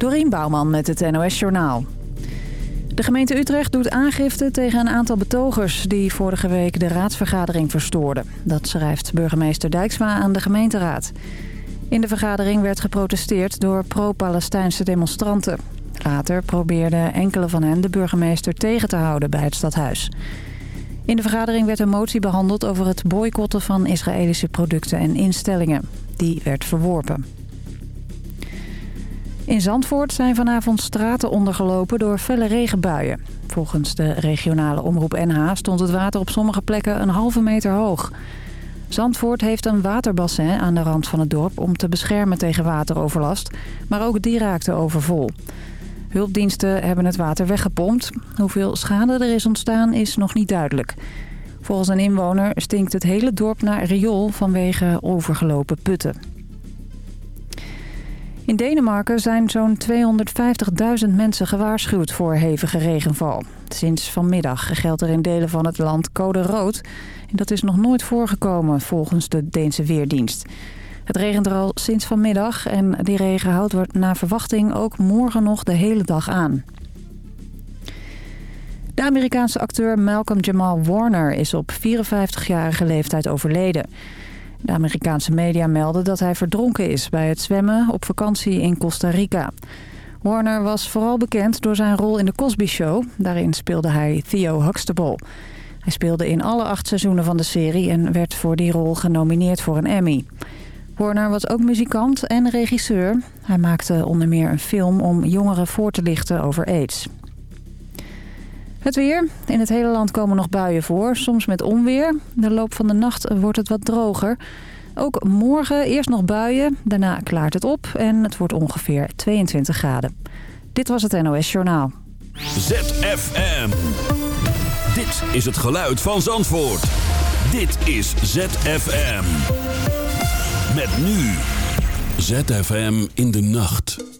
Dorien Bouwman met het NOS Journaal. De gemeente Utrecht doet aangifte tegen een aantal betogers... die vorige week de raadsvergadering verstoorden. Dat schrijft burgemeester Dijksma aan de gemeenteraad. In de vergadering werd geprotesteerd door pro-Palestijnse demonstranten. Later probeerden enkele van hen de burgemeester tegen te houden bij het stadhuis. In de vergadering werd een motie behandeld over het boycotten van Israëlische producten en instellingen. Die werd verworpen. In Zandvoort zijn vanavond straten ondergelopen door felle regenbuien. Volgens de regionale omroep NH stond het water op sommige plekken een halve meter hoog. Zandvoort heeft een waterbassin aan de rand van het dorp om te beschermen tegen wateroverlast. Maar ook die raakte overvol. Hulpdiensten hebben het water weggepompt. Hoeveel schade er is ontstaan is nog niet duidelijk. Volgens een inwoner stinkt het hele dorp naar riool vanwege overgelopen putten. In Denemarken zijn zo'n 250.000 mensen gewaarschuwd voor hevige regenval. Sinds vanmiddag geldt er in delen van het land code rood. En dat is nog nooit voorgekomen volgens de Deense Weerdienst. Het regent er al sinds vanmiddag en die regen houdt naar verwachting ook morgen nog de hele dag aan. De Amerikaanse acteur Malcolm Jamal Warner is op 54-jarige leeftijd overleden. De Amerikaanse media melden dat hij verdronken is bij het zwemmen op vakantie in Costa Rica. Warner was vooral bekend door zijn rol in de Cosby Show. Daarin speelde hij Theo Huxtable. Hij speelde in alle acht seizoenen van de serie en werd voor die rol genomineerd voor een Emmy. Warner was ook muzikant en regisseur. Hij maakte onder meer een film om jongeren voor te lichten over aids. Het weer. In het hele land komen nog buien voor, soms met onweer. De loop van de nacht wordt het wat droger. Ook morgen eerst nog buien, daarna klaart het op en het wordt ongeveer 22 graden. Dit was het NOS Journaal. ZFM. Dit is het geluid van Zandvoort. Dit is ZFM. Met nu. ZFM in de nacht.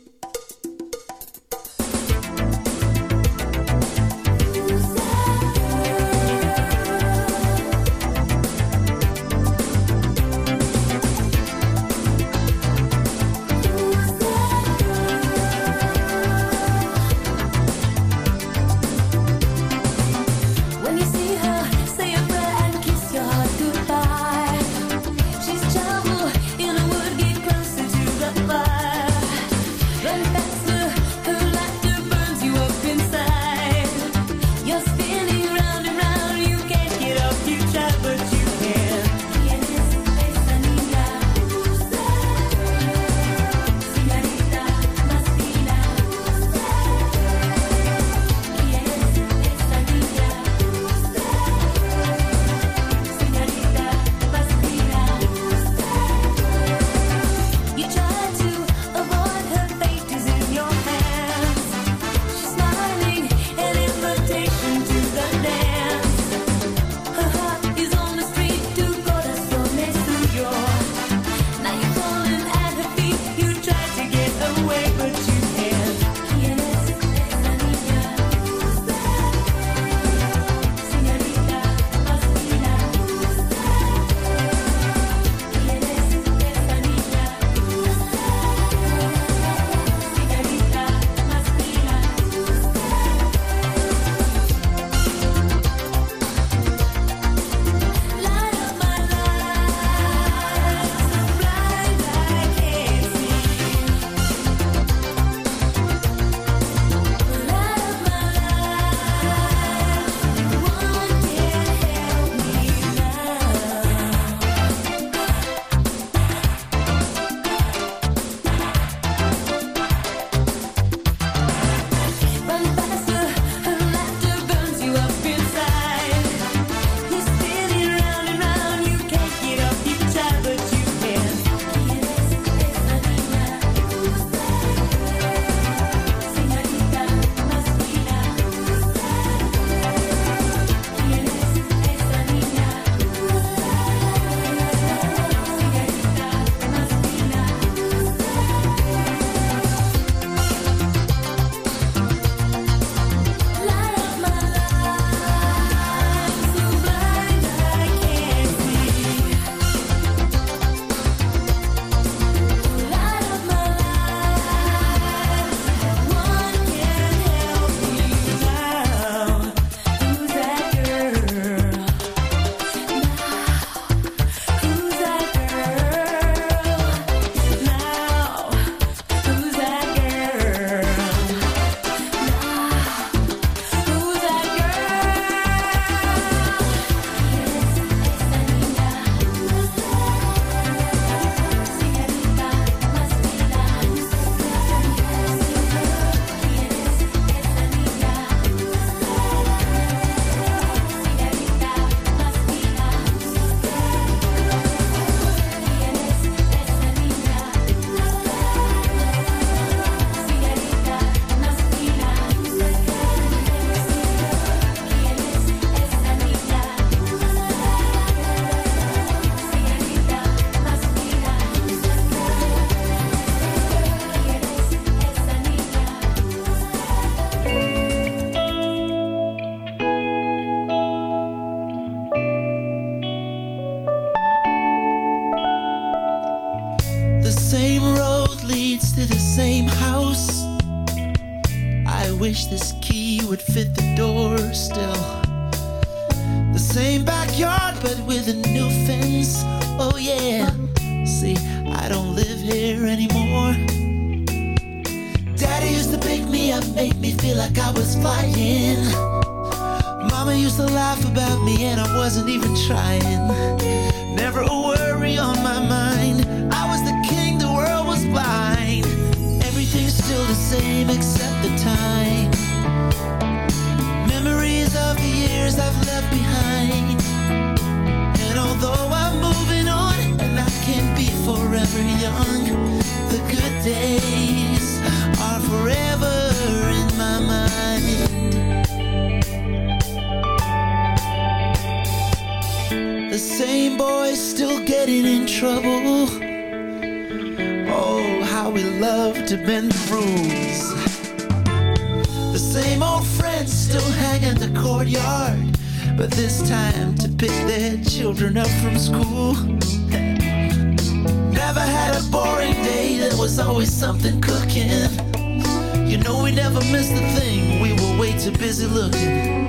We never missed a thing, we were way too busy looking.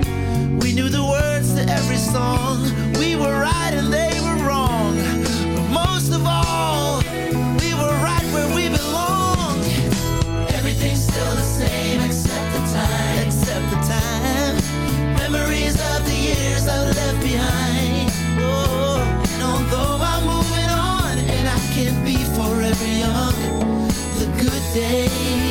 We knew the words to every song. We were right and they were wrong. But most of all, we were right where we belong. Everything's still the same except the time. Except the time. Memories of the years I've left behind. Oh, and although I'm moving on and I can't be forever young, the good days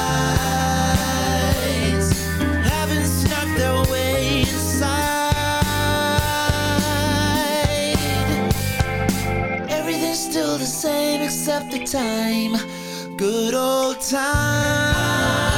same except the time. Good old time.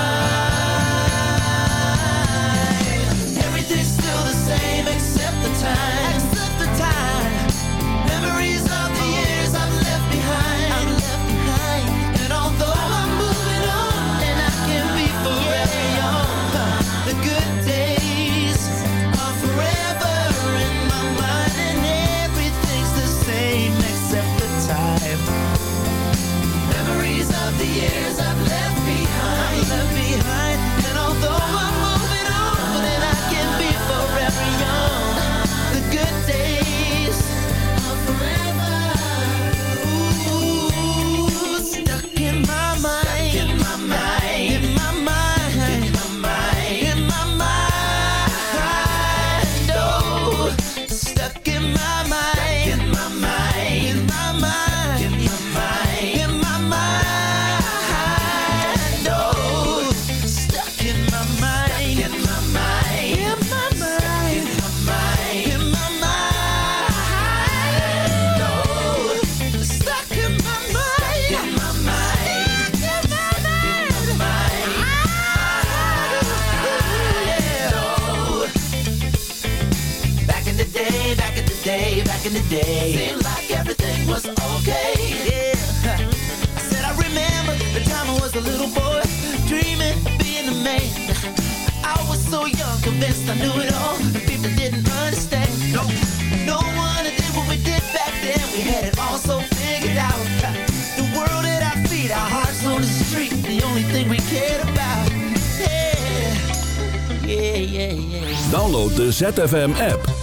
In the day. Seemed like everything was okay. Yeah. I said I remember the time I was a little boy, dreaming, being a man. I was so young, convinced I knew it all. People didn't understand. No, no one did what we did back then. We had it all so figured out. The world at our feet, our hearts on the street. The only thing we cared about. Yeah, yeah, yeah, yeah. Download de ZFM app.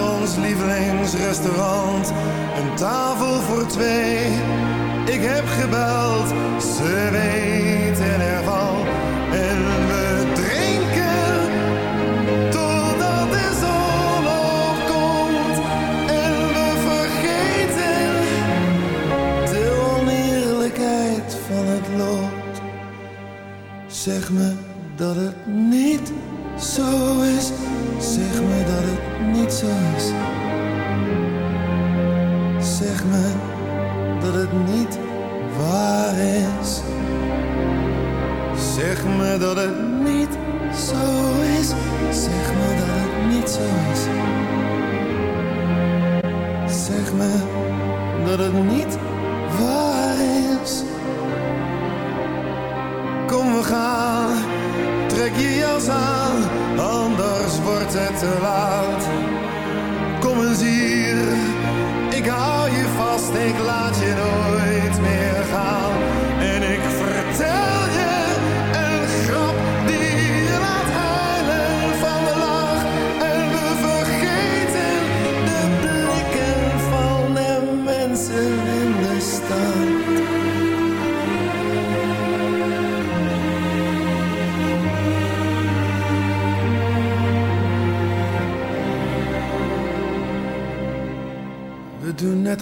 ons lievelingsrestaurant? Een tafel voor twee. Ik heb gebeld, ze weten ervan.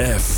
F.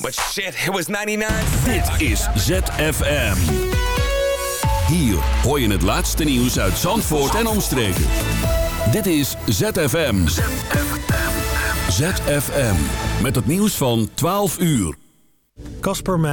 But shit, it was 99 cents. Dit is ZFM. Hier hoor je het laatste nieuws uit Zandvoort en omstreken. Dit is ZFM. ZFM. Met het nieuws van 12 uur. Casper